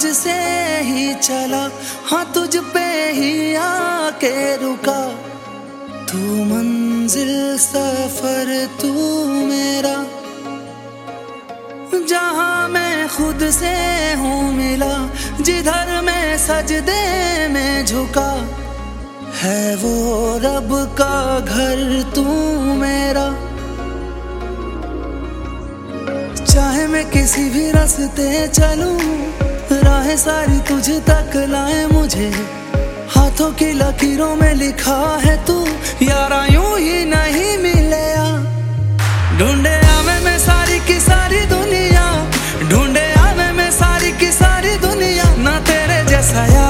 चला हाँ तुझ पे ही आके रुका। तू मंजिल सफ़र, तू मेरा। जहाँ मैं खुद से हूँ मिला, जिधर मैं सजदे में झुका। है वो रब का घर, तू मेरा। चाहे मैं किसी भी रास्ते चलूँ राहें सारी तुझे तक लाए मुझे। हाथों की लकीरों में लिखा है तू, यारा यूँ ही नहीं मिले ढूंढे आवे में सारी की सारी दुनिया। ढूंढे आवे में सारी की सारी दुनिया। ना तेरे जैसा यार।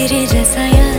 ना तेरे